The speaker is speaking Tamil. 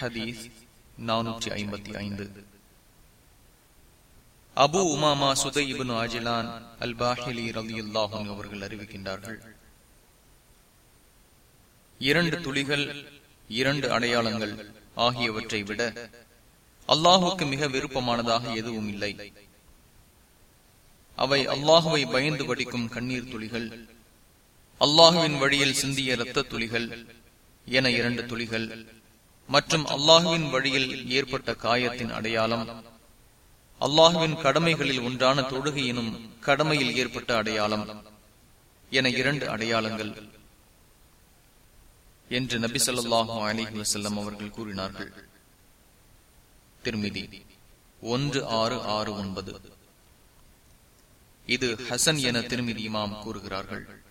ஹதீஸ் நானூற்றி ஐம்பத்தி ஐந்து. அபு உமாமா சுதை இபின் ஆஜிலான் அல் பாஹிலி ரவி அவர்கள் அறிவிக்கின்றார்கள். இரண்டு துளிகள் இரண்டு அடையாளங்கள் ஆகியவற்றை விட அல்லாஹுக்கு மிக விருப்பமானதாக எதுவும் இல்லை. அவை அல்லாஹுவை பயந்து வடிக்கும் கண்ணீர் துளிகள் அல்லாஹுவின் வழியில் சிந்திய இரத்த துளிகள் என இரண்டு துளிகள் மற்றும் அல்லாஹுவின் வழியில் ஏற்பட்ட காயத்தின் அடையாளம். அல்லாஹுவின் கடமைகளில் ஒன்றான தொழுகையினும் கடமையில் ஏற்பட்ட அடையாளம். என இரண்டு அடையாளங்கள். என்று நபி சொல்லாஹு அலிஹி வசல்லம் அவர்கள் கூறினார்கள். திருமிதி ஒன்று ஆறு ஆறு ஒன்பது. இது ஹசன் என திருமிதி இமாம் கூறுகிறார்கள்.